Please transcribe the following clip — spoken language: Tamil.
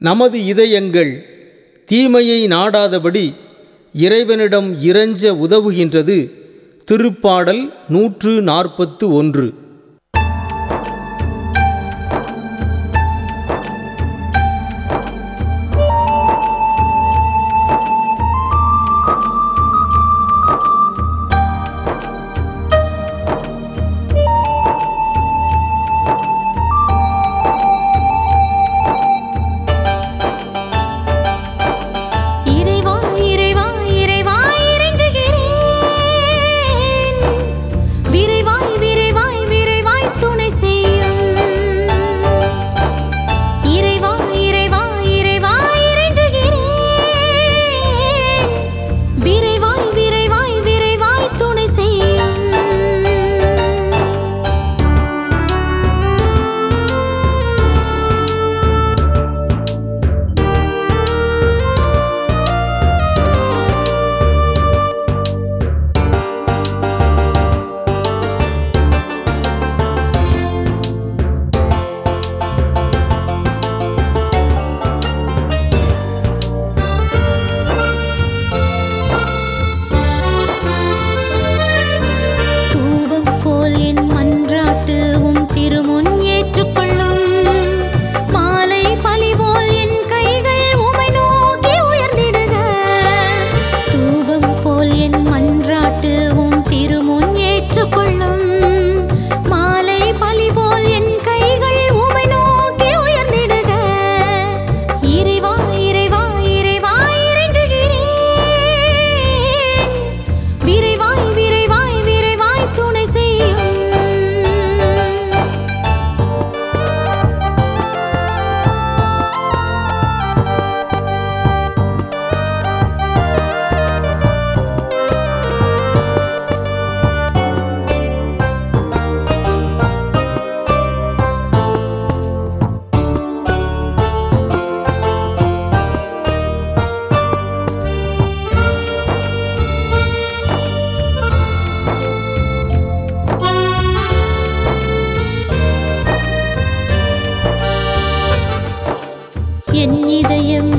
நமது இதயங்கள் தீமையை நாடாதபடி இறைவனிடம் இறைஞ்ச உதவுகின்றது. திருப்பாடல் நூற்று நாற்பத்து ஒன்று. என் இதயம்.